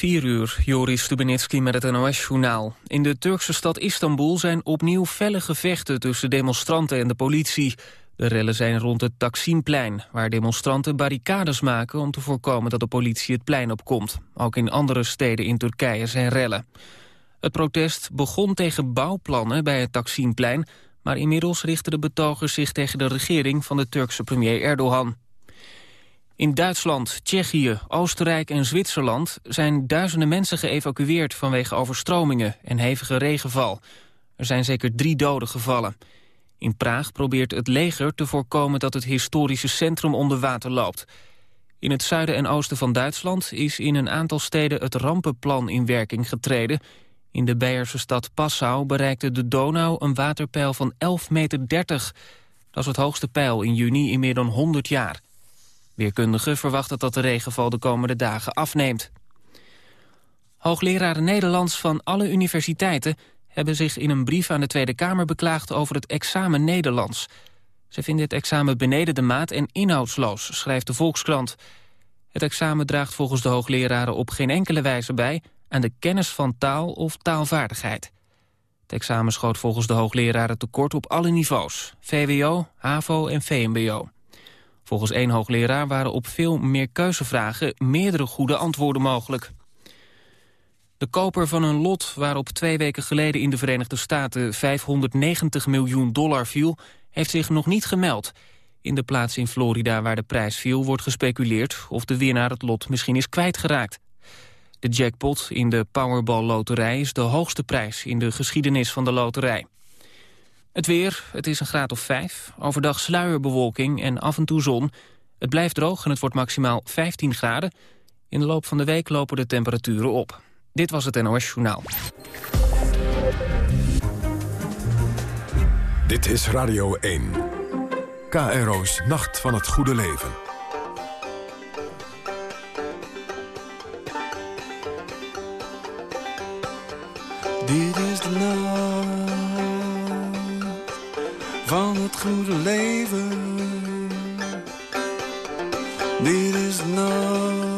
4 uur, Joris Stubenitski met het NOS-journaal. In de Turkse stad Istanbul zijn opnieuw felle gevechten tussen demonstranten en de politie. De rellen zijn rond het Taksimplein, waar demonstranten barricades maken... om te voorkomen dat de politie het plein opkomt. Ook in andere steden in Turkije zijn rellen. Het protest begon tegen bouwplannen bij het Taksimplein... maar inmiddels richten de betogers zich tegen de regering van de Turkse premier Erdogan. In Duitsland, Tsjechië, Oostenrijk en Zwitserland zijn duizenden mensen geëvacueerd vanwege overstromingen en hevige regenval. Er zijn zeker drie doden gevallen. In Praag probeert het leger te voorkomen dat het historische centrum onder water loopt. In het zuiden en oosten van Duitsland is in een aantal steden het rampenplan in werking getreden. In de Beierse stad Passau bereikte de Donau een waterpeil van 11,30 meter. Dat is het hoogste peil in juni in meer dan 100 jaar. Weerkundigen verwachten dat de regenval de komende dagen afneemt. Hoogleraren Nederlands van alle universiteiten hebben zich in een brief aan de Tweede Kamer beklaagd over het examen Nederlands. Ze vinden het examen beneden de maat en inhoudsloos, schrijft de Volkskrant. Het examen draagt volgens de hoogleraren op geen enkele wijze bij aan de kennis van taal of taalvaardigheid. Het examen schoot volgens de hoogleraren tekort op alle niveaus, VWO, HAVO en VMBO. Volgens één hoogleraar waren op veel meer keuzevragen meerdere goede antwoorden mogelijk. De koper van een lot waarop twee weken geleden in de Verenigde Staten 590 miljoen dollar viel, heeft zich nog niet gemeld. In de plaats in Florida waar de prijs viel wordt gespeculeerd of de winnaar het lot misschien is kwijtgeraakt. De jackpot in de Powerball-loterij is de hoogste prijs in de geschiedenis van de loterij. Het weer, het is een graad of 5. Overdag sluierbewolking en af en toe zon. Het blijft droog en het wordt maximaal 15 graden. In de loop van de week lopen de temperaturen op. Dit was het NOS Journaal. Dit is Radio 1. KRO's Nacht van het Goede Leven. Dit is de nacht van het goede leven. Dit is de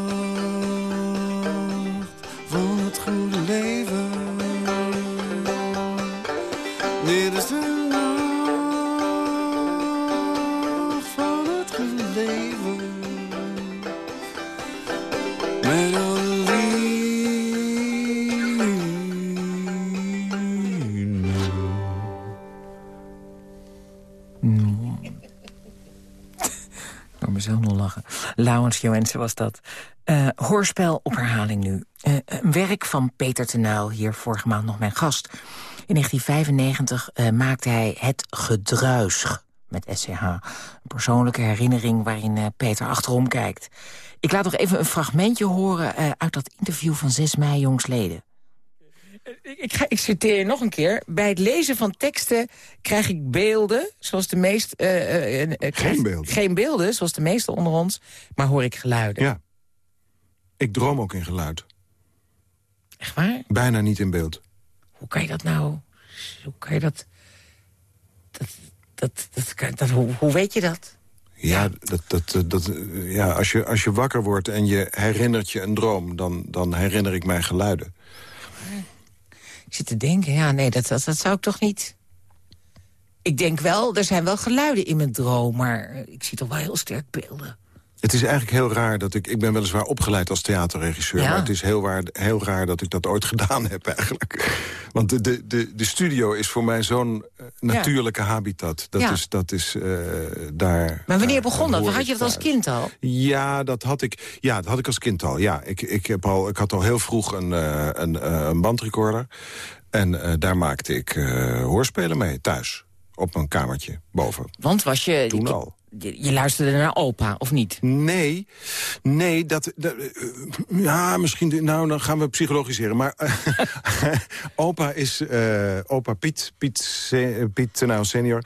Laurens Joensen was dat. Eh, hoorspel op herhaling nu. Eh, een werk van Peter Tenuil, hier vorige maand nog mijn gast. In 1995 eh, maakte hij Het Gedruis met SCH. Een persoonlijke herinnering waarin Peter achterom kijkt. Ik laat nog even een fragmentje horen uit dat interview van 6 mei jongsleden. Ik, ga, ik citeer je nog een keer. Bij het lezen van teksten krijg ik beelden, zoals de meest... eh, eh, eh, krijg- Geen beelden. Geen beelden, zoals de meesten onder ons, maar hoor ik geluiden. Ja. Ik droom ook in geluid. Echt waar? Bijna niet in beeld. Hoe kan je dat nou... Hoe kan je dat... dat, dat, dat, kan- dat hoe, hoe weet je dat? Ja, dat, dat, dat, dat, eh, ja als, je, als je wakker wordt en je herinnert je een droom... dan, dan herinner ik mij geluiden. Ik zit te denken, ja, nee, dat, dat, dat zou ik toch niet... Ik denk wel, er zijn wel geluiden in mijn droom... maar ik zie toch wel heel sterk beelden. Het is eigenlijk heel raar dat ik... Ik ben weliswaar opgeleid als theaterregisseur... Ja. maar het is heel, waar, heel raar dat ik dat ooit gedaan heb eigenlijk. Want de, de, de, de studio is voor mij zo'n eh, natuurlijke habitat. Dat Ja. is, dat is eh, daar... Maar wanneer daar begon dat? Had je dat als kind al? Ja, dat had ik, ja, dat had ik als kind al. Ja, ik, ik, heb al, ik had al heel vroeg een, eh, een, eh, een bandrecorder. En eh, daar maakte ik eh, hoorspelen mee, thuis. Op mijn kamertje, boven. Want was je... Toen al. Je, je luisterde naar opa, of niet? Nee, nee, dat... dat eh, ja, misschien... Nou, dan gaan we psychologiseren. Maar eh, opa is... eh, opa Piet, Piet, Se- Piet nou, senior...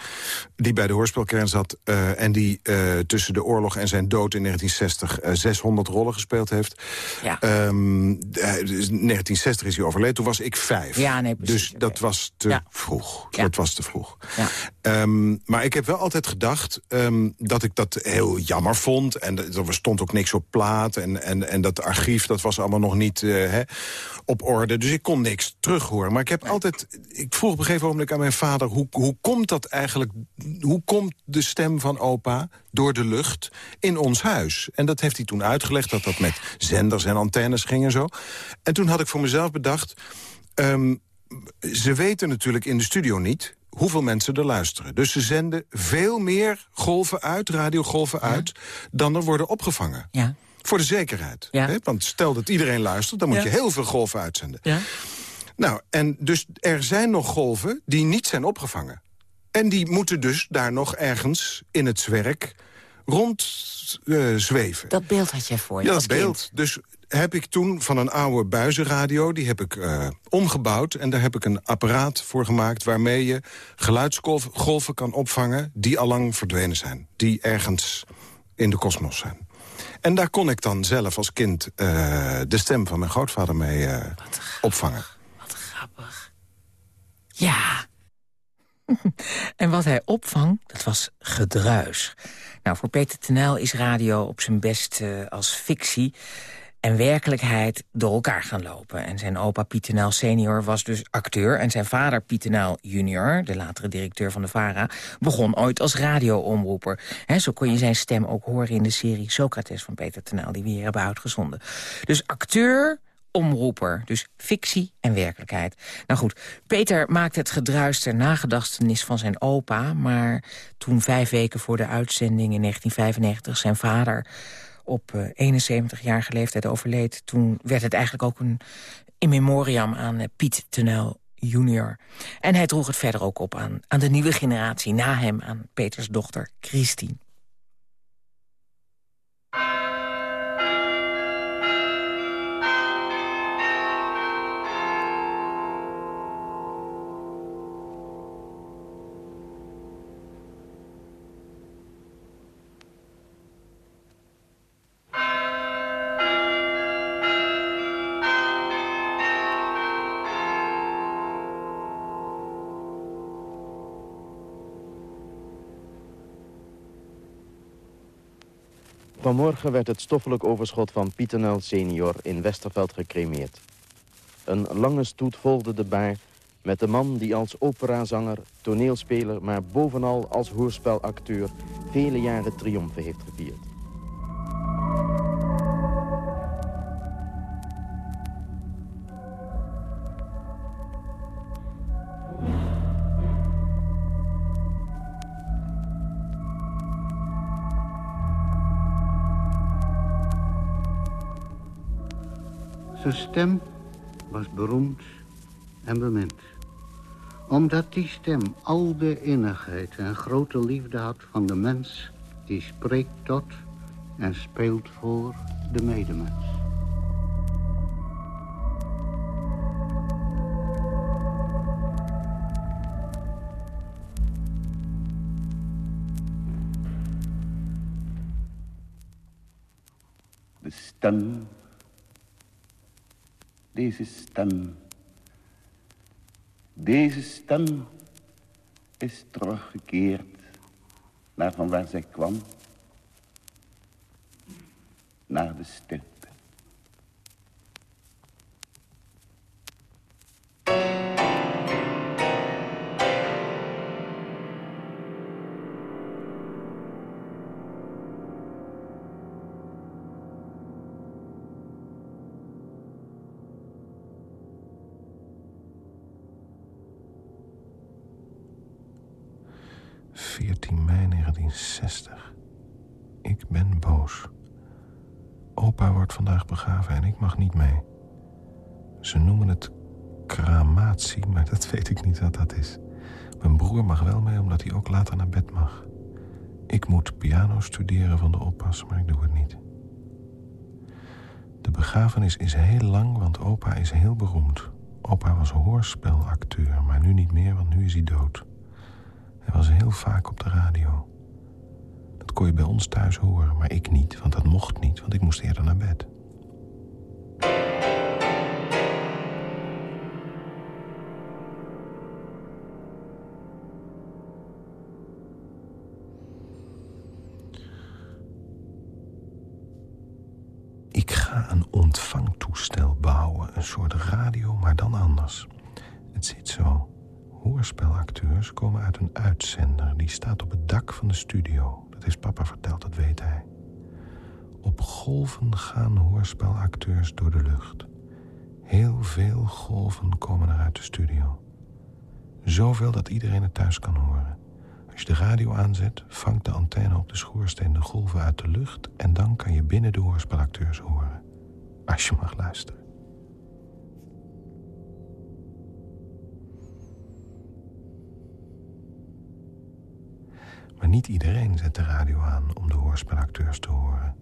die bij de hoorspelkern zat... en die tussen de oorlog en zijn dood in 1960... eh, 600 rollen gespeeld heeft. Ja. Ehm, eh, dus 1960 is hij overleden. Toen was ik vijf. Ja, nee, precies, Dus dat was te Ja. vroeg. Ja. Dat was te vroeg. Ja. Ehm, maar ik heb wel altijd gedacht... ehm, dat ik dat heel jammer vond. En er stond ook niks op plaat. En, en, en dat archief, dat was allemaal nog niet uh, hè, op orde. Dus ik kon niks terughoren. Maar ik heb altijd... Ik vroeg op een gegeven moment aan mijn vader... Hoe, hoe komt dat eigenlijk... Hoe komt de stem van opa door de lucht in ons huis? En dat heeft hij toen uitgelegd, dat dat met zenders en antennes ging en zo. En toen had ik voor mezelf bedacht... Um, ze weten natuurlijk in de studio niet hoeveel mensen er luisteren. Dus ze zenden veel meer golven uit, radiogolven uit... dan er worden opgevangen. Ja. Voor de zekerheid. Ja. Hè? Want stel dat iedereen luistert, dan moet je heel veel golven uitzenden. Ja. Nou, en dus er zijn nog golven die niet zijn opgevangen. En die moeten dus daar nog ergens in het zwerk rond uh, zweven. Dat beeld had jij voor je Ja, dat beeld. Dus heb ik toen van een oude buizenradio... die heb ik uh, omgebouwd en daar heb ik een apparaat voor gemaakt... waarmee je geluidsgolven kan opvangen die allang verdwenen zijn. Die ergens in de kosmos zijn. En daar kon ik dan zelf als kind uh, de stem van mijn grootvader mee uh, opvangen. Wat grappig. Ja. en wat hij opvang, dat was gedruis. Nou, voor Peter Tenel is radio op zijn best uh, als fictie en werkelijkheid door elkaar gaan lopen. En zijn opa Pietenel senior was dus acteur... en zijn vader Pietenel junior, de latere directeur van de VARA... begon ooit als radioomroeper. He, zo kon je zijn stem ook horen in de serie Socrates van Peter Tenel... die we hier hebben uitgezonden. Dus acteur, omroeper. Dus fictie en werkelijkheid. Nou goed, Peter maakte het gedruis ter nagedachtenis van zijn opa... maar toen vijf weken voor de uitzending in 1995 zijn vader op uh, 71-jarige leeftijd overleed... toen werd het eigenlijk ook een in memoriam aan uh, Piet Tenel junior. En hij droeg het verder ook op aan, aan de nieuwe generatie... na hem aan Peters dochter Christine. Vanmorgen werd het stoffelijk overschot van Pietenel senior in Westerveld gecremeerd. Een lange stoet volgde de baar met de man die als operazanger, toneelspeler... maar bovenal als hoorspelacteur vele jaren triomfen heeft gevierd. Zijn stem was beroemd en bemind. Omdat die stem al de innigheid en grote liefde had van de mens... die spreekt tot en speelt voor de medemens. De stem deze stem. Deze stem is teruggekeerd naar van waar zij kwam. Naar de stilte. Later naar bed mag. Ik moet piano studeren van de oppas, maar ik doe het niet. De begrafenis is heel lang, want opa is heel beroemd. Opa was hoorspelacteur, maar nu niet meer, want nu is hij dood. Hij was heel vaak op de radio. Dat kon je bij ons thuis horen, maar ik niet, want dat mocht niet, want ik moest eerder naar bed. Ontvangtoestel bouwen. Een soort radio, maar dan anders. Het zit zo. Hoorspelacteurs komen uit een uitzender. Die staat op het dak van de studio. Dat heeft papa verteld, dat weet hij. Op golven gaan hoorspelacteurs door de lucht. Heel veel golven komen er uit de studio. Zoveel dat iedereen het thuis kan horen. Als je de radio aanzet, vangt de antenne op de schoorsteen de golven uit de lucht... en dan kan je binnen de hoorspelacteurs horen. Als je mag luisteren. Maar niet iedereen zet de radio aan om de hoorspelacteurs te horen.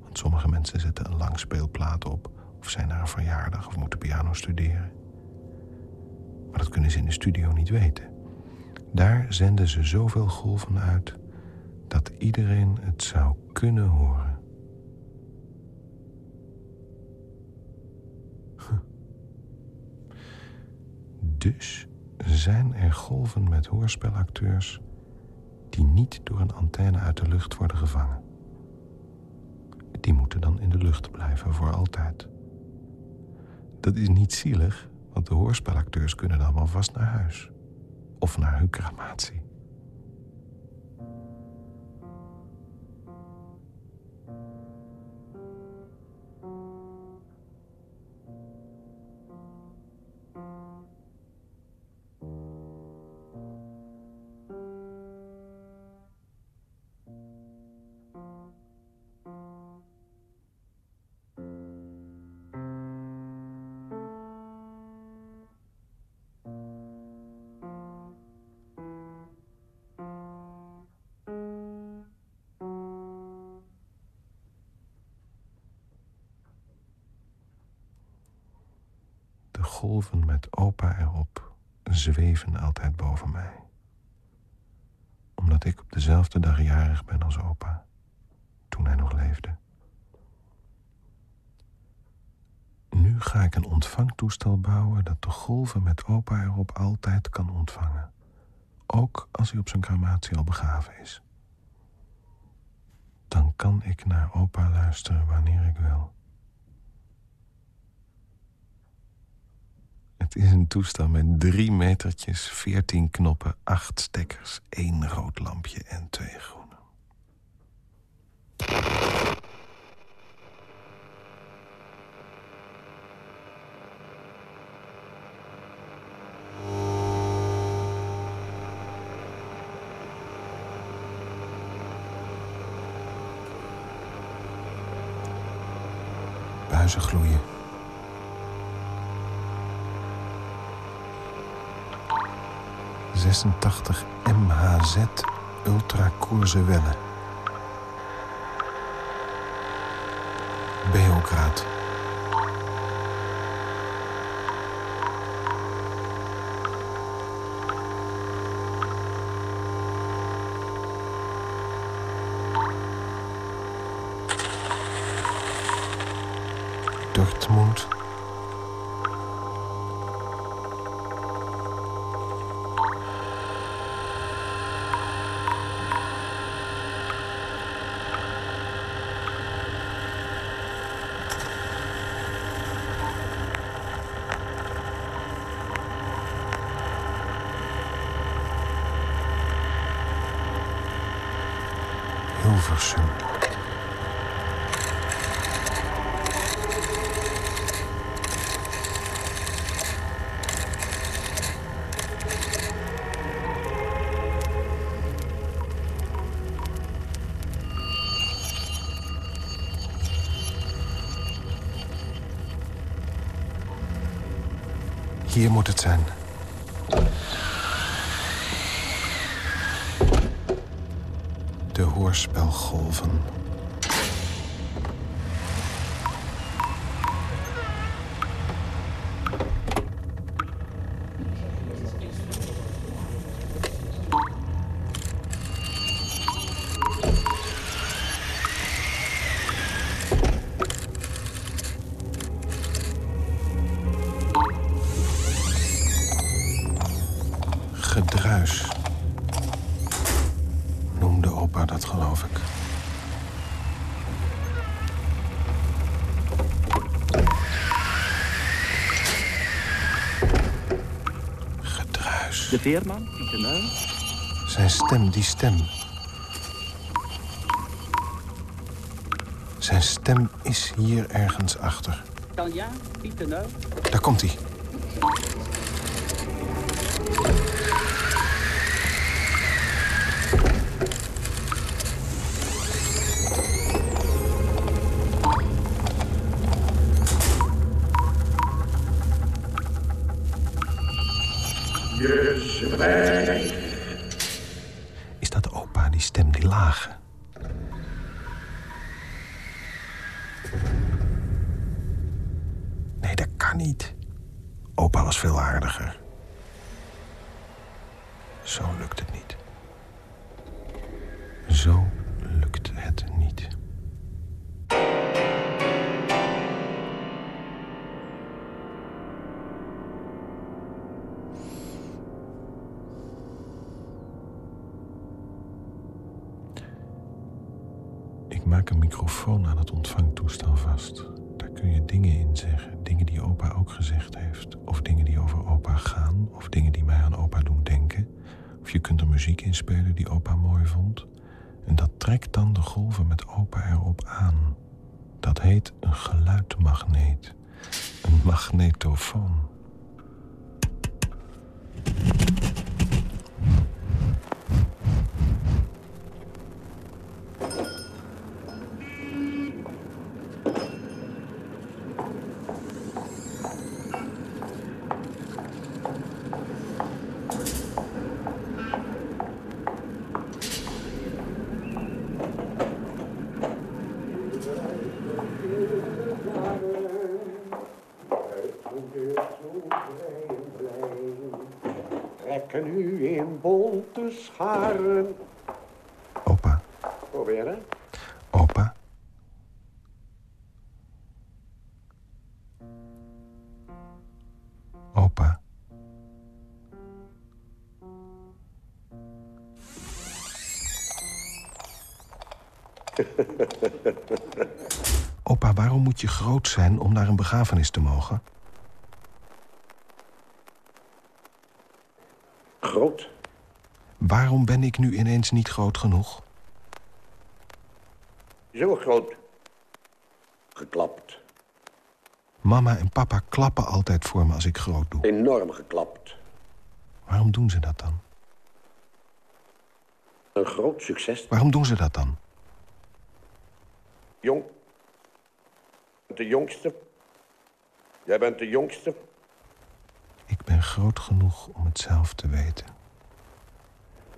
Want sommige mensen zetten een langspeelplaat op... of zijn naar een verjaardag of moeten piano studeren. Maar dat kunnen ze in de studio niet weten. Daar zenden ze zoveel golven uit dat iedereen het zou kunnen horen. Dus zijn er golven met hoorspelacteurs die niet door een antenne uit de lucht worden gevangen. Die moeten dan in de lucht blijven voor altijd. Dat is niet zielig, want de hoorspelacteurs kunnen dan wel vast naar huis. Of naar hun crematie. Opa erop zweven altijd boven mij. Omdat ik op dezelfde dag jarig ben als opa, toen hij nog leefde. Nu ga ik een ontvangtoestel bouwen dat de golven met opa erop altijd kan ontvangen. Ook als hij op zijn crematie al begraven is. Dan kan ik naar opa luisteren wanneer ik wil. Het is een toestel met drie metertjes, veertien knoppen, acht stekkers, één rood lampje en twee groene. Buizen gloeien. ...86 MHZ Ultra Koerse Welle. Beograd. Hier moet het zijn. De hoorspelgolven. De veerman, Pieter Nuil. Zijn stem, die stem. Zijn stem is hier ergens achter. Tanja, Pieter Nuil. Daar komt hij. Trekken u in bonte scharen. Opa, Proberen. opa. Opa. Opa, waarom moet je groot zijn om naar een begrafenis te mogen? Groot. Waarom ben ik nu ineens niet groot genoeg? Zo groot. Geklapt. Mama en papa klappen altijd voor me als ik groot doe. Enorm geklapt. Waarom doen ze dat dan? Een groot succes. Waarom doen ze dat dan? Jong. De jongste. Jij bent de jongste. Ik ben groot genoeg om het zelf te weten.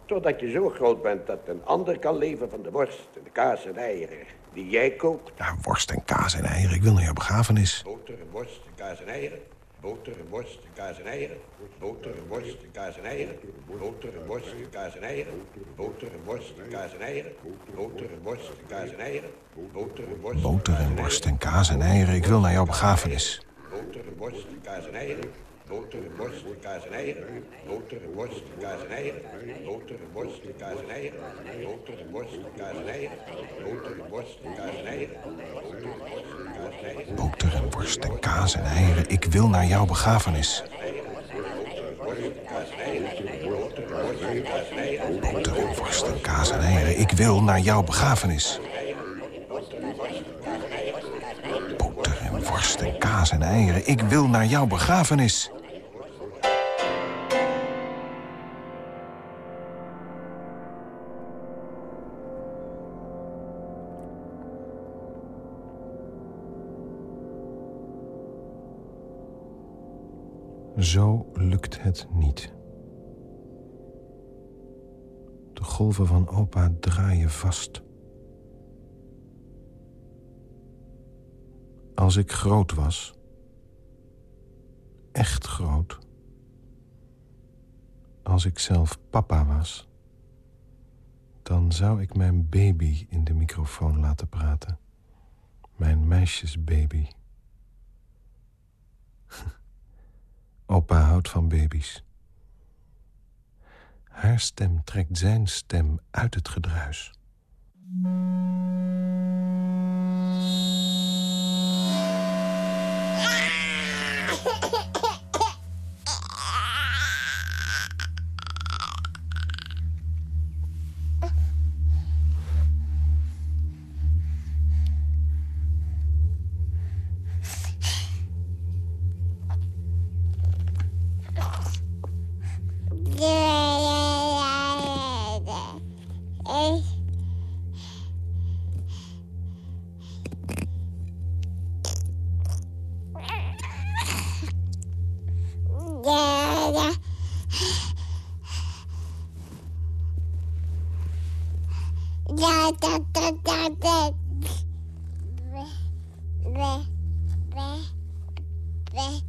Totdat je zo groot bent dat een ander kan leven van de worst en de kaas en eieren die jij kookt. Ja, worst en kaas en eieren. Ik wil naar jouw begrafenis. Boter en worst en kaas en eieren. Boter en worst en kaas en eieren. Boter en worst en kaas en eieren. Boter en worst en kaas en eieren. Boter en worst en kaas en eieren. Boter worst en kaas en eieren. Boter worst Boter en worst en kaas en eieren. Ik wil naar jouw begrafenis. Boter en worst en kaas en eieren. Boter en worst en kaas en eieren. Boter en worst en kaas en eieren. Boter en worst en kaas en eieren. Boter en worst en kaas en eieren. Boter en worst en kaas en eieren. Boter en worst en kaas en eieren. Ik wil naar jouw begrafenis. Boter en worst en kaas en eieren. Ik wil naar jouw begrafenis. Boter en worst en kaas en eieren. Ik wil naar jouw begrafenis. Zo lukt het niet. De golven van opa draaien vast. Als ik groot was, echt groot, als ik zelf papa was, dan zou ik mijn baby in de microfoon laten praten. Mijn meisjesbaby. Opa houdt van baby's. Haar stem trekt zijn stem uit het gedruis. Ja, da, da, da, da. Be, be, be, be,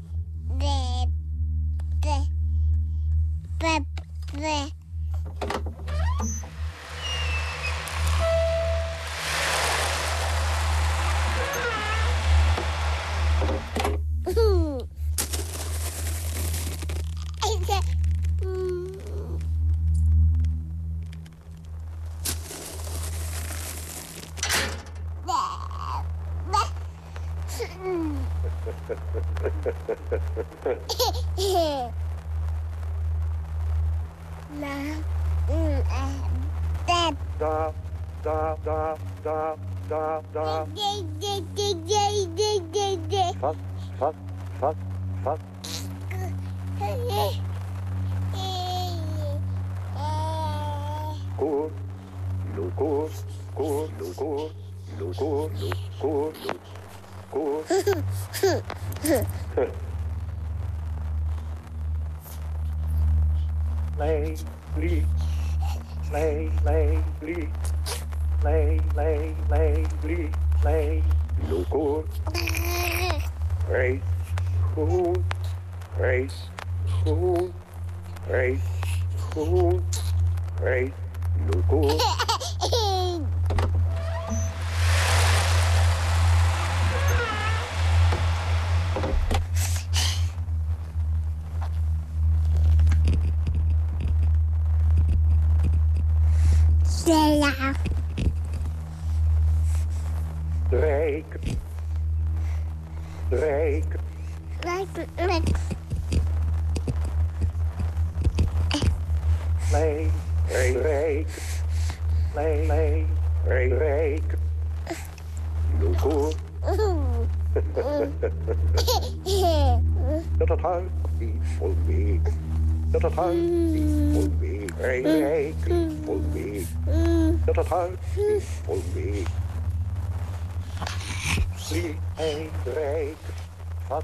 Rijk, rijk. Nee, nee, rijk, rijk. Lo, koer. Dat het huis niet vol mee. Dat het huis niet vol mee. Rijk, rijk, vol mee. Dat het huis niet hij rijk. Vat,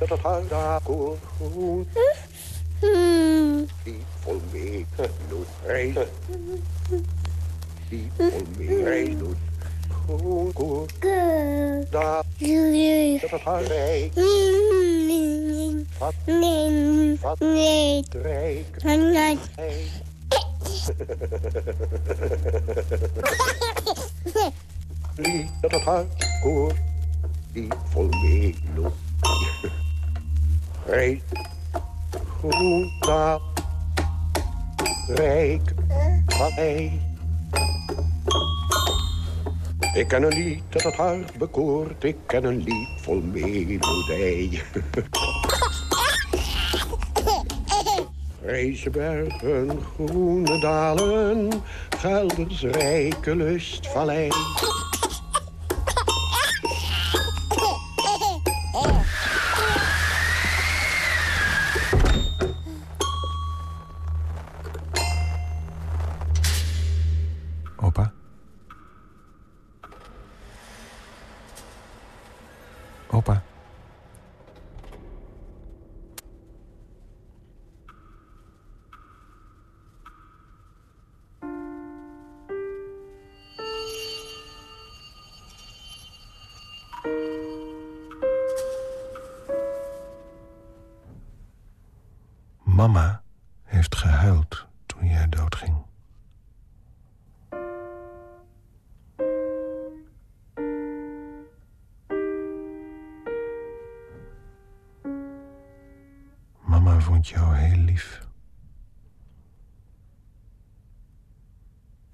Dat het huis daar koer, goed. Die vol mee, doet reis. Die vol mee, reis doet. Goed, goed. Dat het. Wat, Nee, nee, nee. Hey. Lie, dat het koer. Die vol mee loopt. Reis. Goed, daar. Rijk. Hij. Ik ken een lied dat het hart bekoort. Ik ken een lied vol melodij. Grijze bergen, groene dalen, Gelders rijke lustvallei.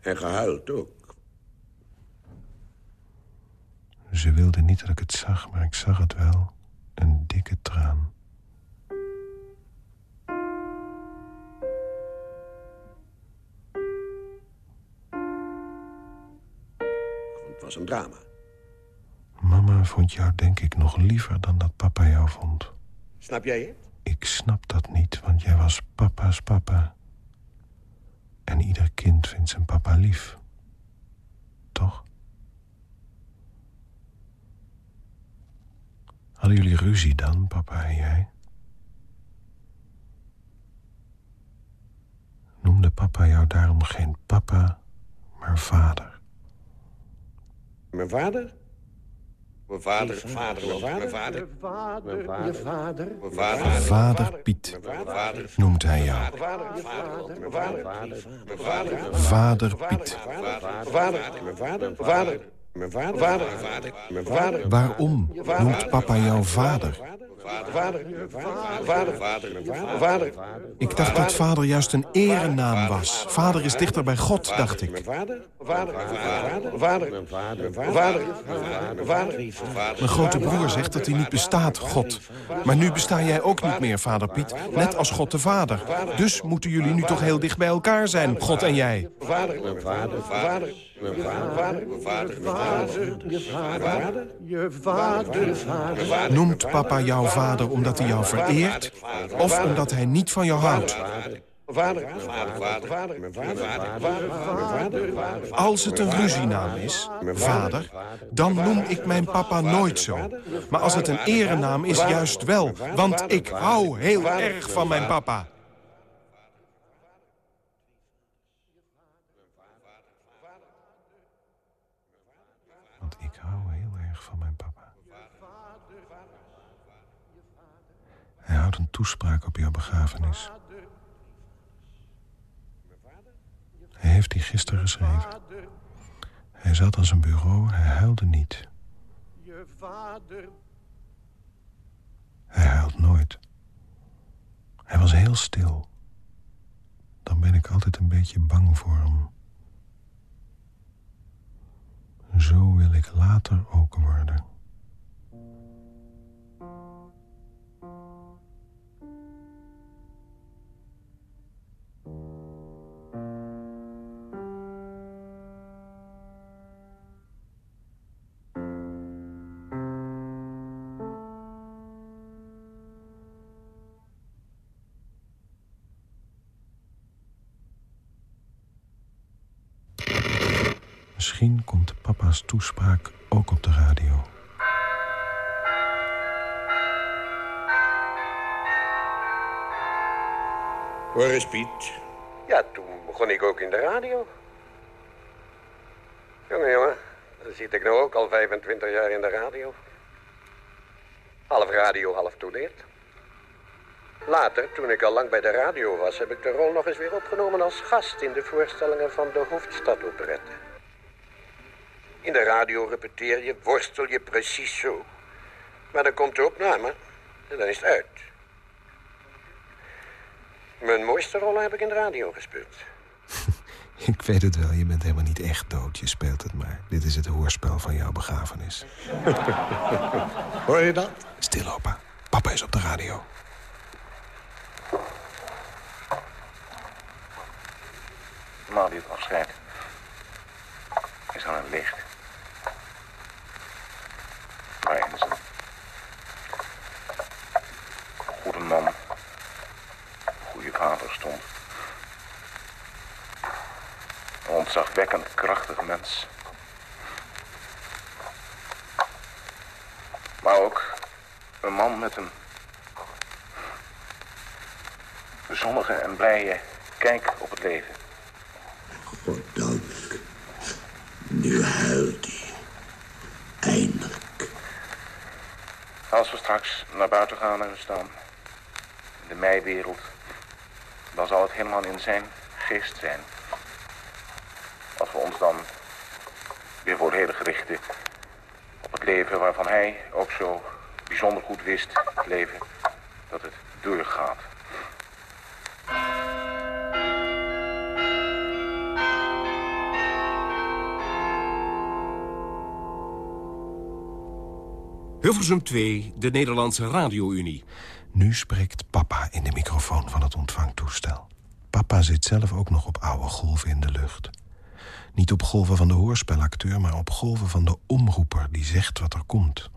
En gehuild ook. Ze wilde niet dat ik het zag, maar ik zag het wel. Een dikke traan. Het was een drama. Mama vond jou denk ik nog liever dan dat papa jou vond. Snap jij het? Ik snap dat niet, want jij was papa's papa. En ieder kind vindt zijn papa lief. Toch? Hadden jullie ruzie dan, papa en jij? Noemde papa jou daarom geen papa, maar vader? Mijn vader? Mijn vader, vader, mijn vader, mijn vader. Vader, je vader. Mijn vader. Vader Piet noemt hij jou. Vader, mijn vader, vader. Mijn vader. Vader Piet. Vader, mijn vader, vader. Mijn vader, vader, vader. Mijn vader. Waarom noemt papa jou vader? Vader, vader, vader, vader. Ik dacht dat vader juist een erenaam was. Vader is dichter bij God, dacht ik. Mijn vader, vader, vader, vader, mijn vader, mijn grote broer zegt dat hij niet bestaat, God. Maar nu besta jij ook niet meer, vader Piet. Net als God de Vader. Dus moeten jullie nu toch heel dicht bij elkaar zijn, God en jij. Vader, vader, vader. Mijn vader, mijn vader, mijn vader, Je vader, je vader, vader. Noemt papa jou vader omdat hij jou vereert? Of omdat hij niet van jou houdt? Vader, vader, vader, vader, mijn vader, vader, vader, vader. Als het een ruzienaam is, vader, dan noem ik mijn papa nooit zo. Maar als het een erenaam is, juist wel. Want ik hou heel erg van mijn papa. Want ik hou heel erg van mijn papa. Hij houdt een toespraak op jouw begrafenis. Hij heeft die gisteren geschreven. Hij zat aan zijn bureau, hij huilde niet. Je vader, Hij huilt nooit. Hij was heel stil. Dan ben ik altijd een beetje bang voor hem. Zo wil ik later ook worden. Misschien komt papa's toespraak ook op de radio. Hoor eens, Piet. Ja, toen begon ik ook in de radio. Jongen, jongen. Dan zit ik nou ook al 25 jaar in de radio. Half radio, half toeleerd. Later, toen ik al lang bij de radio was, heb ik de rol nog eens weer opgenomen als gast in de voorstellingen van de Hoofdstadoperette. In de radio repeteer je, worstel je precies zo. Maar dan komt de opname en dan is het uit. Mijn mooiste rollen heb ik in de radio gespeeld. Ik weet het wel, je bent helemaal niet echt dood. Je speelt het maar. Dit is het hoorspel van jouw begrafenis. Hoor je dat? Stil, opa. Papa is op de radio. man die het afscheid is aan het licht. Een goede man, goede vader stond. Een ontzagwekkend krachtig mens. Maar ook een man met een zonnige en blije kijk op het leven. Goddank. Nu huilt hij. Eindelijk. Als we straks naar buiten gaan en staan in de meiwereld, dan zal het helemaal in zijn geest zijn. Als we ons dan weer volledig richten op het leven waarvan hij ook zo bijzonder goed wist, het leven dat het doorgaat. Hilversum 2, de Nederlandse Radio-Unie. Nu spreekt papa in de microfoon van het ontvangtoestel. Papa zit zelf ook nog op oude golven in de lucht. Niet op golven van de hoorspelacteur, maar op golven van de omroeper... die zegt wat er komt.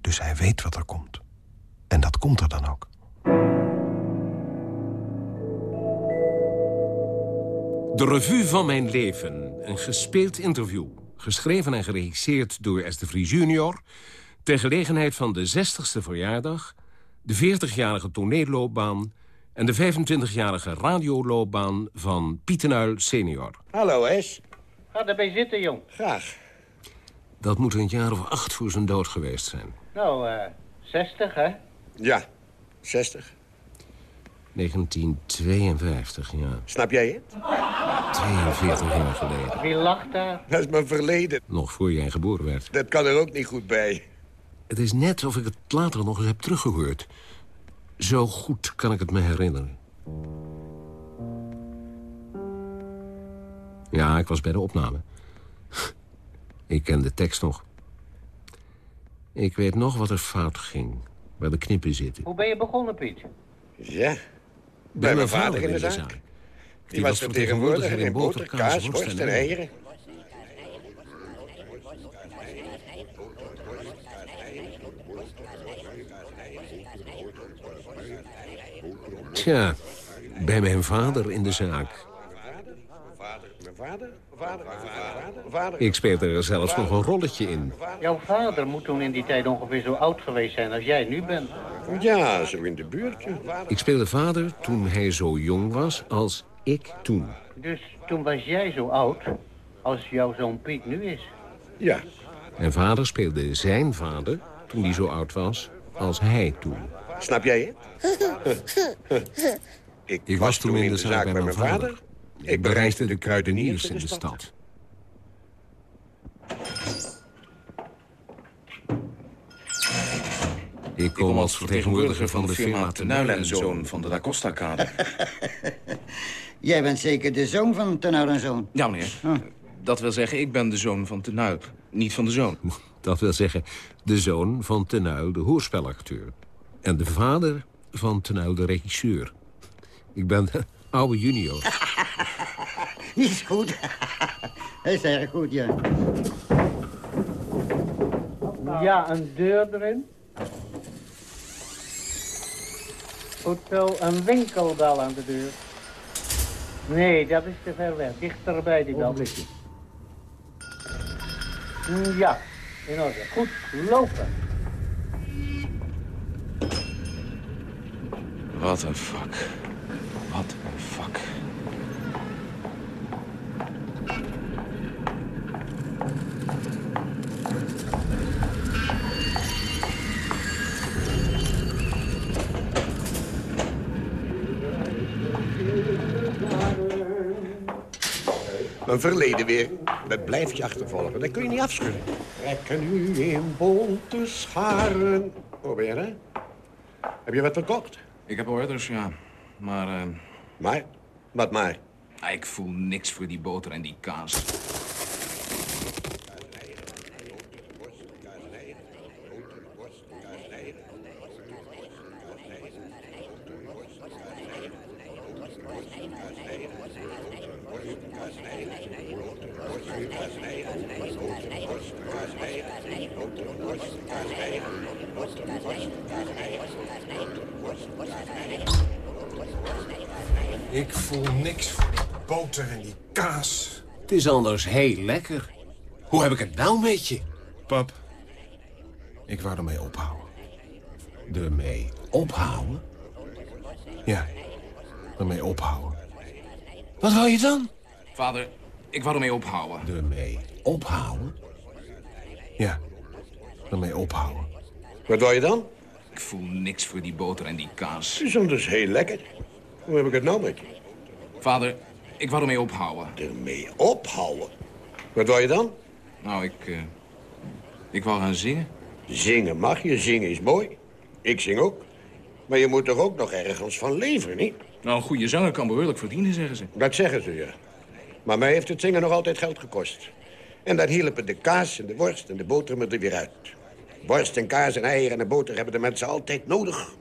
Dus hij weet wat er komt. En dat komt er dan ook. De revue van mijn leven. Een gespeeld interview. Geschreven en geregisseerd door de Vries junior... ter gelegenheid van de 60ste verjaardag... de 40-jarige toneelloopbaan... en de 25-jarige radioloopbaan van Pietenuil senior. Hallo, Es. Ga erbij zitten, jong. Graag. Dat moet een jaar of acht voor zijn dood geweest zijn. Nou, eh, 60, hè? Ja, 60. 1952, ja. Snap jij het? 42 jaar geleden. Wie lacht daar? Dat is mijn verleden. Nog voor jij geboren werd. Dat kan er ook niet goed bij. Het is net of ik het later nog eens heb teruggehoord. Zo goed kan ik het me herinneren. Ja, ik was bij de opname. Ik ken de tekst nog. Ik weet nog wat er fout ging. Waar de knippen zitten. Hoe ben je begonnen, Piet? Ja. Bij mijn vader in de zaak. Die was vertegenwoordiger in boter, kaas, worst en eieren. Tja, bij mijn vader in de zaak. Mijn vader? Vader? Vader? Vader? Ik speelde er zelfs nog een rolletje in. Jouw vader moet toen in die tijd ongeveer zo oud geweest zijn als jij nu bent. Ja, zo in de buurt. ja. Ik speelde vader toen hij zo jong was als ik toen. Dus toen was jij zo oud als jouw zoon Piet nu is. Ja. En vader speelde zijn vader toen hij zo oud was als hij toen. Snap jij het? ik, Ik was toen in de zaak bij mijn vader. Ik bereisde de kruideniers in de stad. Ik kom als vertegenwoordiger van de firma Tenuil en Zoon van de Da Costa-kade. Jij bent zeker de zoon van Tenuil en Zoon? Ja, meneer. Dat wil zeggen, ik ben de zoon van Tenuil, niet van de zoon. Dat wil zeggen, de zoon van Tenuil, de hoorspelacteur. En de vader van Tenuil, de regisseur. Ik ben de oude junior. Die is goed. Hij is erg goed, ja. Ja, een deur erin. Goed zo, een winkelbel aan de deur. Nee, dat is te ver weg. Dichterbij die bel. Ja, in orde. Goed, lopen. Wat een fuck. Wat een fuck. Mijn verleden weer. Dat blijft je achtervolgen. Dat kun je niet afschudden. Trekken u in bonte scharen. Je hè? Heb je wat verkocht? Ik heb orders, ja. Maar, eh... Maar? Wat maar? ah, ik voel niks voor die boter en die kaas. Ik voel niks voor die boter en die kaas. Het is anders heel lekker. Hoe heb ik het nou met je? Pap, ik wou ermee ophouden. Ermee ophouden? Ja, ermee ophouden. Wat wou je dan? Vader, ik wou ermee ophouden. Ermee ophouden? Ja, ermee ophouden. Wat wil je dan? Ik voel niks voor die boter en die kaas. Het is anders heel lekker. Hoe heb ik het nou met je? Vader, ik wou ermee ophouden. Ermee ophouden? Wat wil je dan? Nou, ik... eh, ik wou gaan zingen. Zingen mag je, zingen is mooi. Ik zing ook. Maar je moet er ook nog ergens van leven, niet? Nou, een goede zanger kan behoorlijk verdienen, zeggen ze. Dat zeggen ze, ja. Maar mij heeft het zingen nog altijd geld gekost. En daar hielpen de kaas en de worst en de boter me er weer uit. Worst en kaas en eieren en de boter hebben de mensen altijd nodig.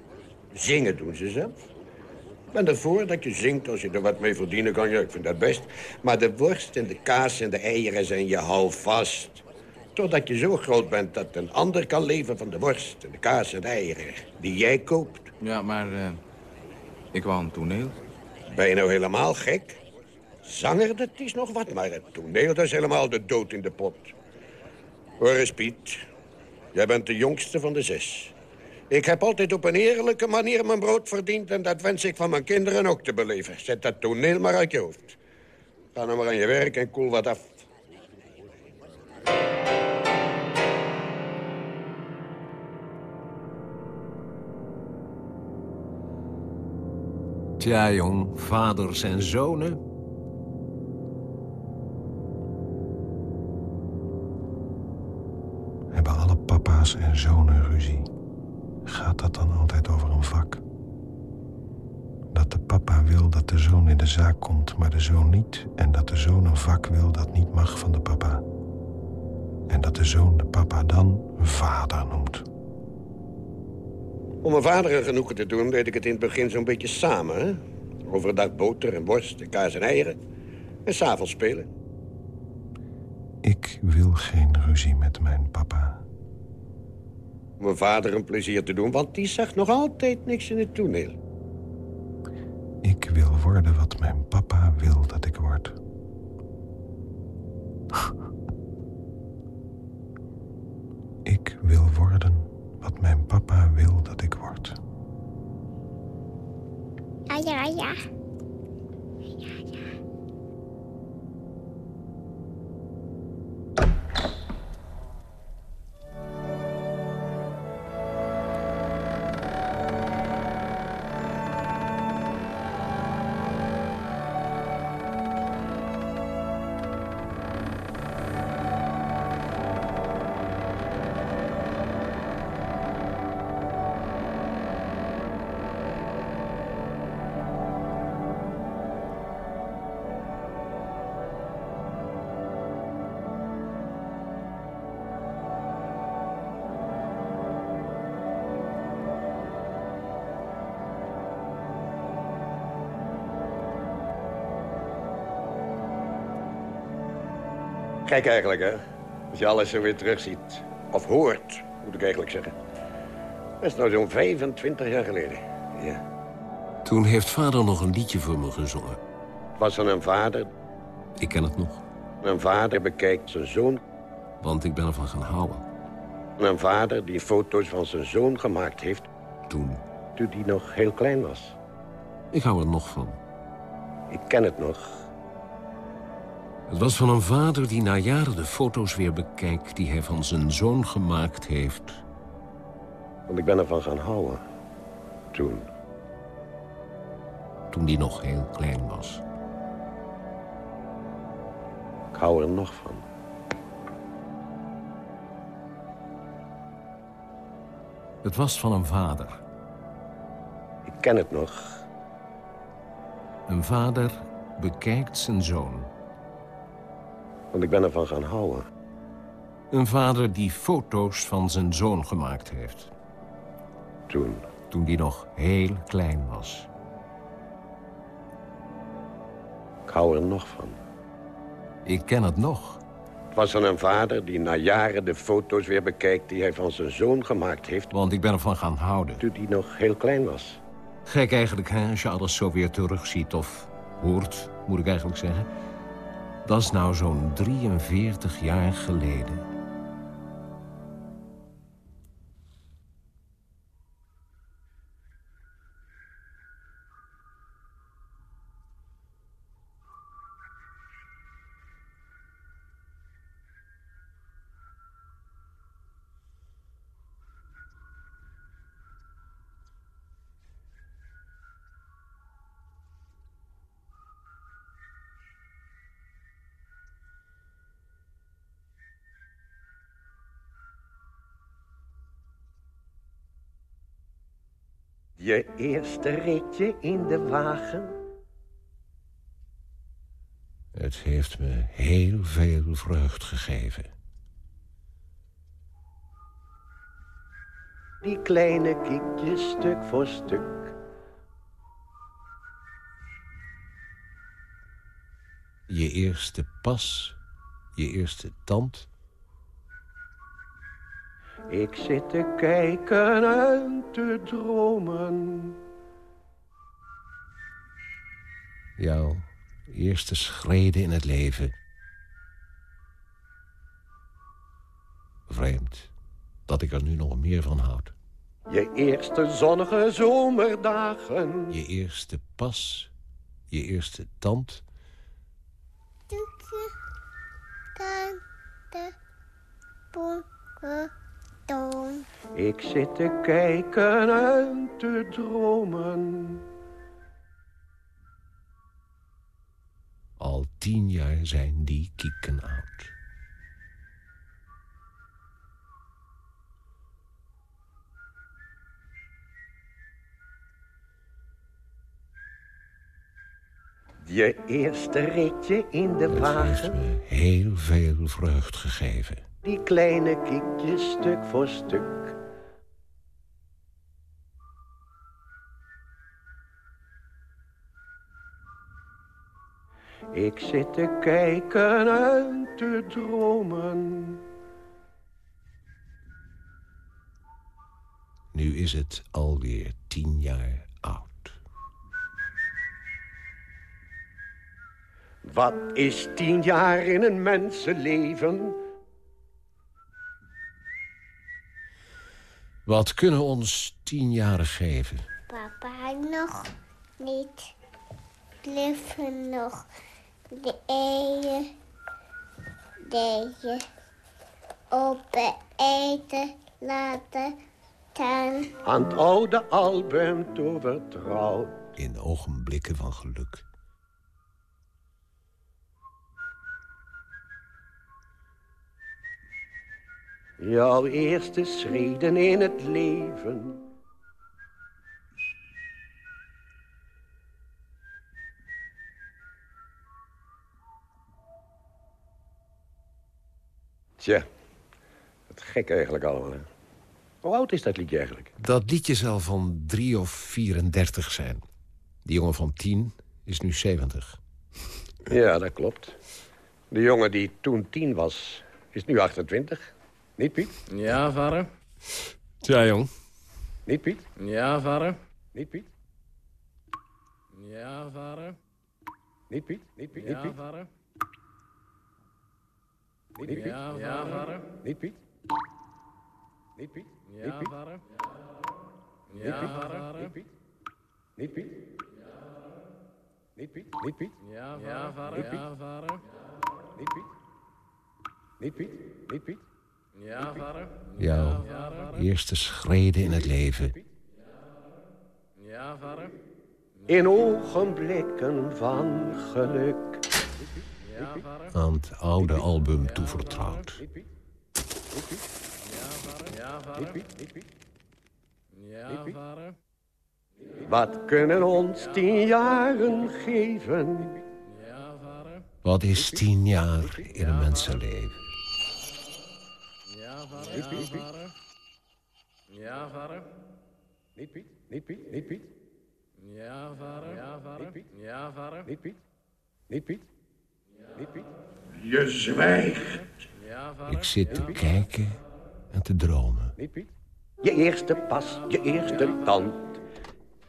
Zingen doen ze zelf. Ben ervoor dat je zingt als je er wat mee verdienen kan. Ja, ik vind dat best. Maar de worst en de kaas en de eieren zijn je vast. Totdat je zo groot bent dat een ander kan leven van de worst en de kaas en de eieren die jij koopt. Ja, maar uh, ik wou een toneel. Ben je nou helemaal gek? Zanger, dat is nog wat, maar het toneel, dat is helemaal de dood in de pot. Hoor eens, Piet. Jij bent de jongste van de zes. Ik heb altijd op een eerlijke manier mijn brood verdiend... en dat wens ik van mijn kinderen ook te beleven. Zet dat toneel maar uit je hoofd. Ga nou maar aan je werk en koel wat af. Tja, jong, vaders en zonen. Hebben alle papa's en zonen ruzie? Gaat dat dan altijd over een vak? Dat de papa wil dat de zoon in de zaak komt, maar de zoon niet. En dat de zoon een vak wil dat niet mag van de papa. En dat de zoon de papa dan vader noemt. Om mijn vader een genoegen te doen, deed ik het in het begin zo'n beetje samen. Hè? Overdag boter en worst en kaas en eieren. En s'avonds spelen. Ik wil geen ruzie met mijn papa. Om mijn vader een plezier te doen, want die zegt nog altijd niks in het toneel. Ik wil worden wat mijn papa wil dat ik word. ik wil worden wat mijn papa wil dat ik word. Ja, ja, ja. Kijk eigenlijk, hè. Als je alles zo weer terugziet. Of hoort, moet ik eigenlijk zeggen. Dat is nou zo'n 25 jaar geleden. Ja. Toen heeft vader nog een liedje voor me gezongen. Was er een vader? Ik ken het nog. Een vader bekijkt zijn zoon. Want ik ben ervan gaan houden. Een vader die foto's van zijn zoon gemaakt heeft. Toen? Toen hij nog heel klein was. Ik hou er nog van. Ik ken het nog. Het was van een vader die na jaren de foto's weer bekijkt... die hij van zijn zoon gemaakt heeft. Want ik ben ervan gaan houden. Toen. Toen die nog heel klein was. Ik hou er nog van. Het was van een vader. Ik ken het nog. Een vader bekijkt zijn zoon. Want ik ben ervan gaan houden. Een vader die foto's van zijn zoon gemaakt heeft. Toen? Toen die nog heel klein was. Ik hou er nog van. Ik ken het nog. Het was dan een vader die na jaren de foto's weer bekijkt... die hij van zijn zoon gemaakt heeft. Want ik ben ervan gaan houden. Toen hij nog heel klein was. Gek eigenlijk, hè, als je alles zo weer terugziet of hoort, moet ik eigenlijk zeggen. Dat is nou zo'n 43 jaar geleden. Je eerste ritje in de wagen. Het heeft me heel veel vreugd gegeven. Die kleine kiekjes stuk voor stuk. Je eerste pas, je eerste tand ik zit te kijken en te dromen. Jouw eerste schreden in het leven. Vreemd dat ik er nu nog meer van houd. Je eerste zonnige zomerdagen. Je eerste pas, je eerste tand. Doekje, tante, bonke, Ik zit te kijken en te dromen. Al tien jaar zijn die kieken oud. Je eerste ritje in de wagen. Heel veel vreugd gegeven. Die kleine kiekjes stuk voor stuk. Ik zit te kijken en te dromen. Nu is het alweer tien jaar oud. Wat is tien jaar in een mensenleven? Wat kunnen ons tien jaren geven? Papa nog niet. Leven nog. De ene. Deze. Open eten. Laten. Tuin. Aan het oude album toevertrouwd. In ogenblikken van geluk. Jouw eerste schreden in het leven. Tja, wat gek eigenlijk allemaal. Hè? Hoe oud is dat liedje eigenlijk? Dat liedje zal van drie of 34 zijn. Die jongen van tien is nu 70. Ja, dat klopt. De jongen die toen tien was, is nu 28. Niet, Piet? Ja, vader. Tja, jong. Niet, Piet? Ja, vader. Niet, Piet? Ja, vader. Niet, Piet? Niet, Piet? Niet, Ja, Piet? vader. Niet, Piet? Ja, vader. Niet, Piet? Niet, Piet? Ja, Niet, Piet? vader. Niet, Ja, Piet? vader. Niet, Piet? Niet, Piet? Niet, Piet? Niet, Piet? Ja, vader. Niet, Piet? Ja. Niet, Piet? Niet, Piet? Niet, Piet? Ja, vader. Jouw Ja, vader. eerste schreden in het leven. Ja, vader. In ogenblikken van geluk. Ja, vader. Aan het oude album toevertrouwd. Ja, vader. Ja, vader. Ja, vader. Wat kunnen ons tien jaren geven? Ja, vader. Wat is tien jaar in een mensenleven? Ja, vader. Ja, vader. Ja, vader. Niet, Piet? Niet, Piet? Niet, Piet? Ja, vader. Ja, vader. Ja, vader. Niet, Piet? Niet, Piet? Niet, Piet? Je zwijgt. Ja, vader. Ik zit te kijken en te dromen. Niet, Piet? Je eerste pas, je eerste tand.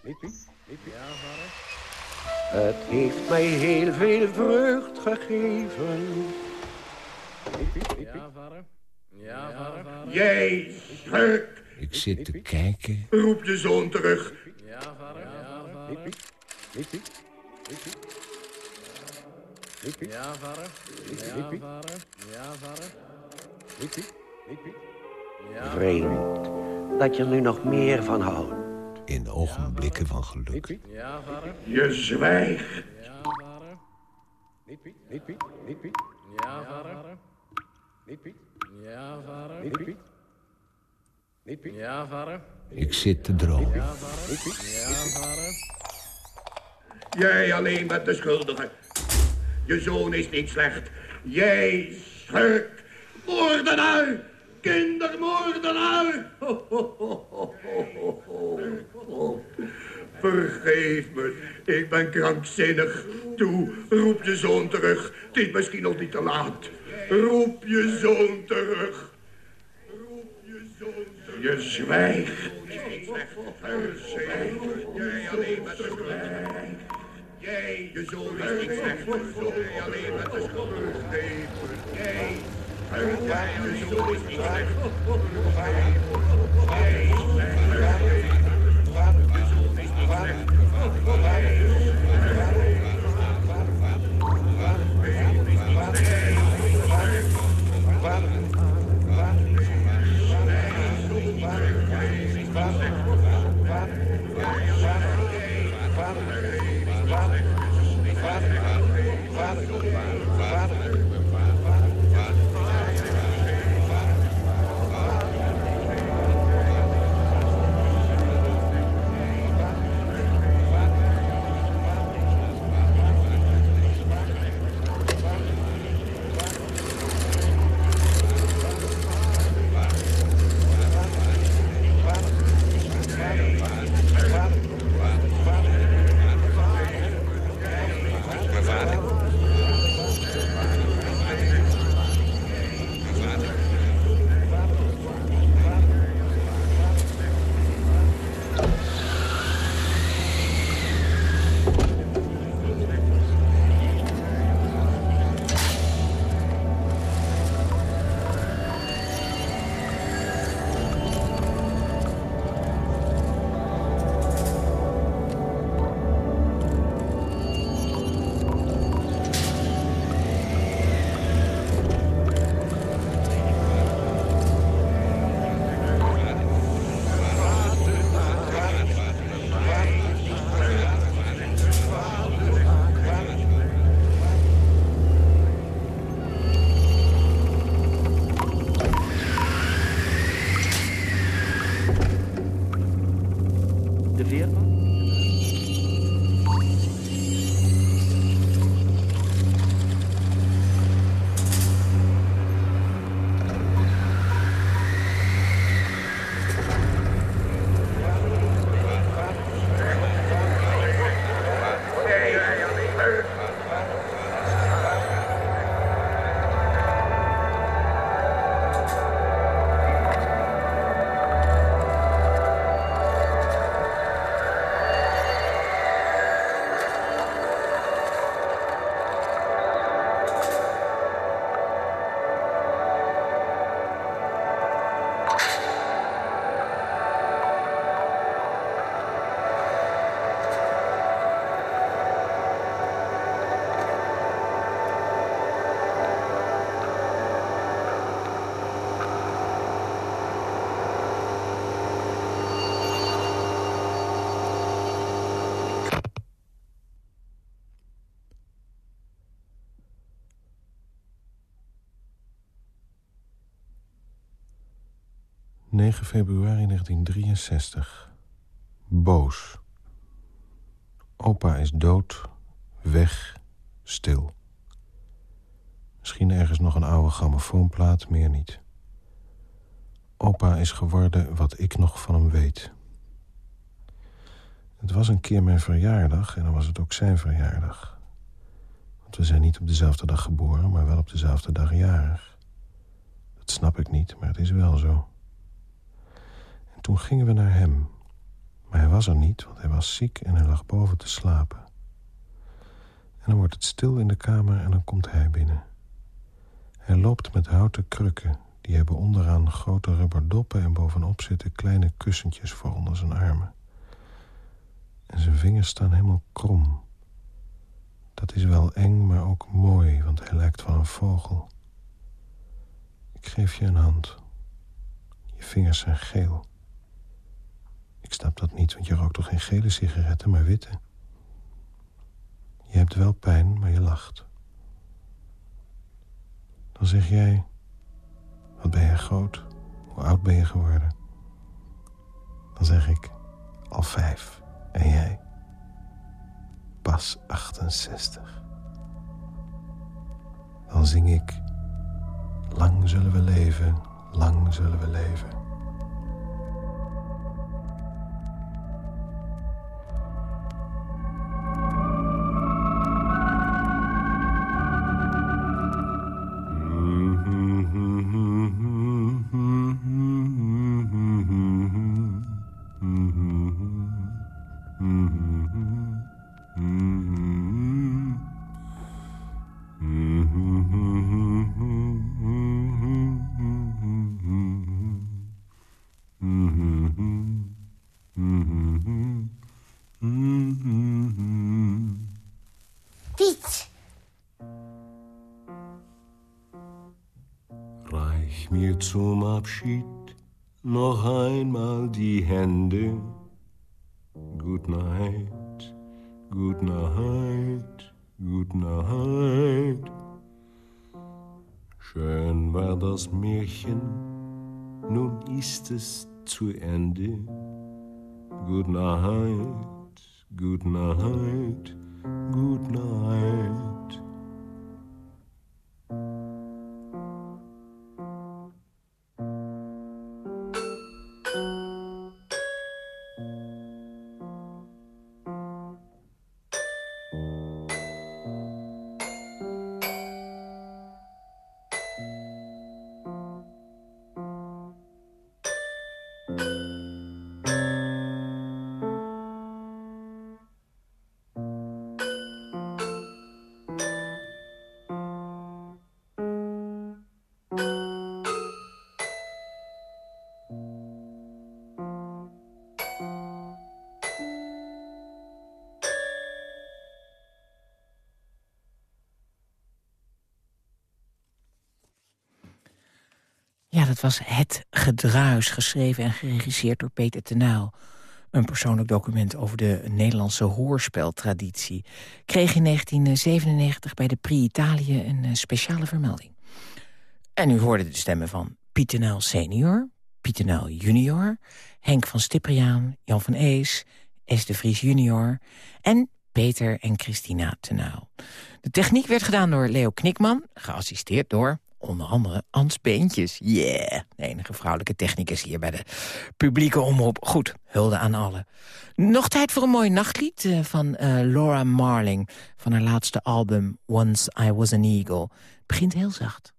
Niet, Piet? Niet, Piet? Ja, vader. Het heeft mij heel veel vreugd gegeven. Niet, Piet? Niet, Piet? Ja, vader. Ja, vader. Jij schurk. Ik zit te kijken Roep je zoon terug. Ja, vader. Ja, vader. Ja, vader. Ja, vader. Ja, Vreemd dat je er nu nog meer van houdt. in ogenblikken van geluk. Ja, vader. Je zwijgt. Ja, vader. Niet, Piet? Niet, Piet? Niet, Piet? Ja, vader. Niet, Piet? Ja, vader. Niet, Piet? Niet, Piet? Ja, vader. Ik zit te dromen. Ja, vader. Ja, vader. Jij alleen bent de schuldige. Je zoon is niet slecht. Jij schurk. Moordenaar. Kindermoordenaar. vergeef me. Ik ben krankzinnig. Toe, roep je zoon terug. Het is misschien nog niet te laat. Roep je zoon terug. Roep je zoon terug. Je zwijgt. Verzwijgt. Jij alleen met de schuld. Jij, je zoon is niet slecht. Jij alleen met de schuld. Jij. Jij, je zoon is niet slecht. Jij. De ...9 februari 1963. Boos. Opa is dood, weg, stil. Misschien ergens nog een oude grammofoonplaat, meer niet. Opa is geworden wat ik nog van hem weet. Het was een keer mijn verjaardag en dan was het ook zijn verjaardag. Want we zijn niet op dezelfde dag geboren, maar wel op dezelfde dag jarig. Dat snap ik niet, maar het is wel zo. En toen gingen we naar hem. Maar hij was er niet, want hij was ziek en hij lag boven te slapen. En dan wordt het stil in de kamer en dan komt hij binnen. Hij loopt met houten krukken. Die hebben onderaan grote rubberdoppen en bovenop zitten kleine kussentjes voor onder zijn armen. En zijn vingers staan helemaal krom. Dat is wel eng, maar ook mooi, want hij lijkt wel een vogel. Ik geef je een hand. Je vingers zijn geel. Ik snap dat niet, want je rookt toch geen gele sigaretten, maar witte? Je hebt wel pijn, maar je lacht. Dan zeg jij... Wat ben je groot? Hoe oud ben je geworden? Dan zeg ik... Al vijf. En jij? Pas 68. Dan zing ik... Lang zullen we leven, lang zullen we leven. Zum Abschied noch einmal die Hände. Good night, good night, good night. Schön war das Märchen, nun ist es zu Ende. Good night, good night, good night. Was Het Gedruis, geschreven en geregisseerd door Peter Tenuil. Een persoonlijk document over de Nederlandse hoorspeltraditie. Kreeg in 1997 bij de Prix Italië een eh, speciale vermelding. En u hoorde de stemmen van Piet Tenuil senior, Piet Tenuil junior... Henk van Stipriaan, Jan van Ees, S. de Vries junior... en Peter en Christina Tenuil. De techniek werd gedaan door Leo Knikman, geassisteerd door onder andere Ans Beentjes. Yeah, de enige vrouwelijke technicus hier bij de publieke omroep. Goed, hulde aan allen. Nog tijd voor een mooi nachtlied eh, van eh, Laura Marling... van haar laatste album Once I Was an Eagle. Het begint heel zacht.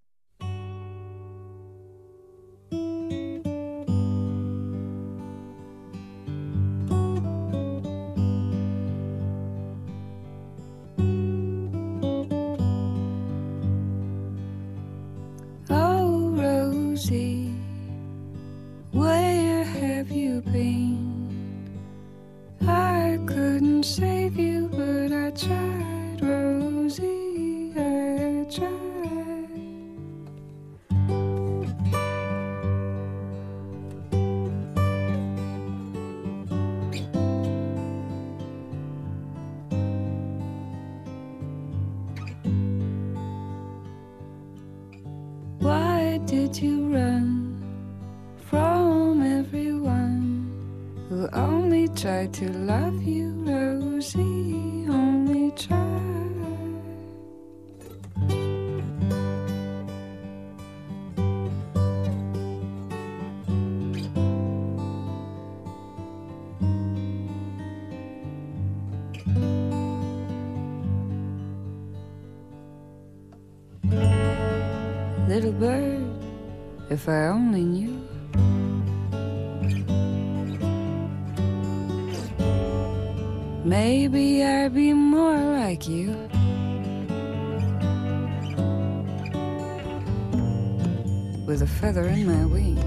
To love you, Rosie? Only tried. Little bird, if I only knew. Maybe I'd be more like you. With a feather in my wing.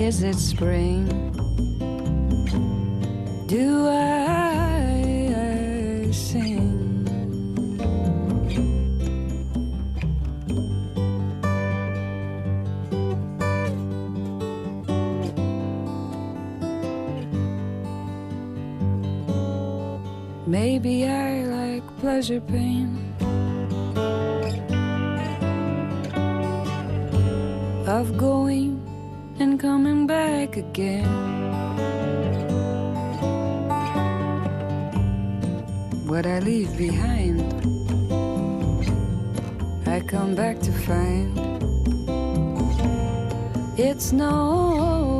Is it spring? Do I Maybe I like pleasure pain. Of going and coming back again. What I leave behind, I come back to find it's no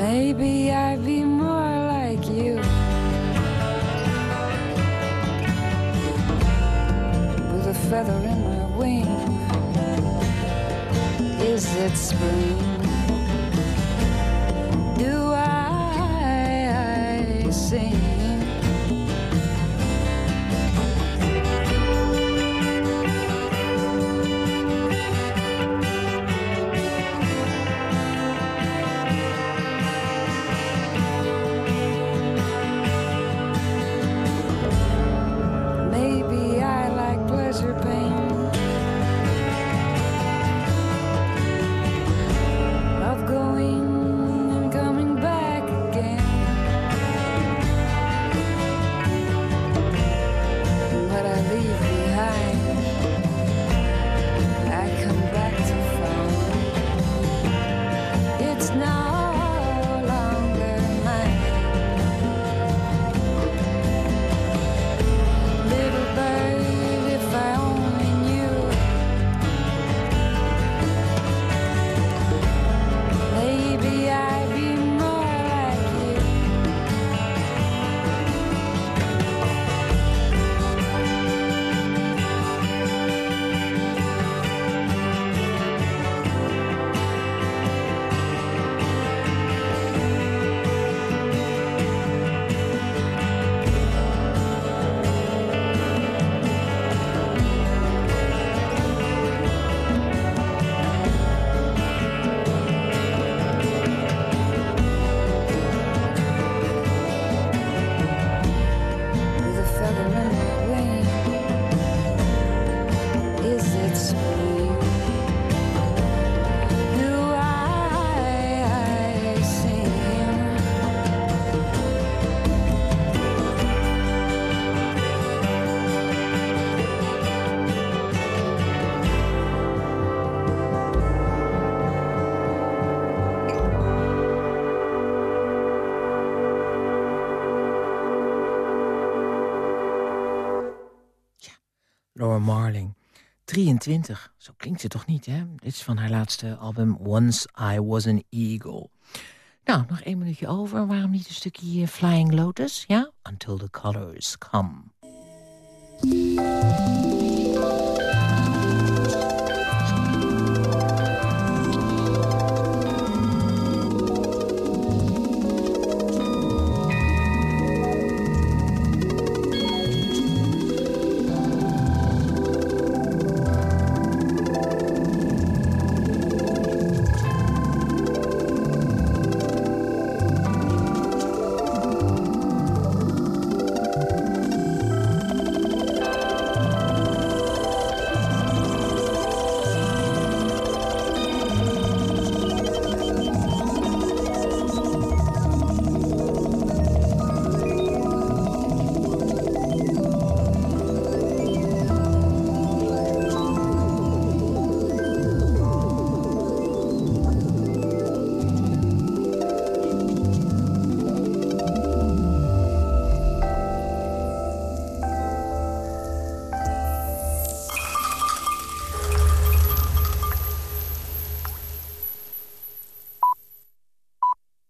Maybe I'd be more like you. With a feather in my wing. Is it spring? 23, zo klinkt ze toch niet, hè? Dit is van haar laatste album Once I Was an Eagle. Nou, nog één minuutje over. Waarom niet een stukje Flying Lotus, ja? Until the Colors Come.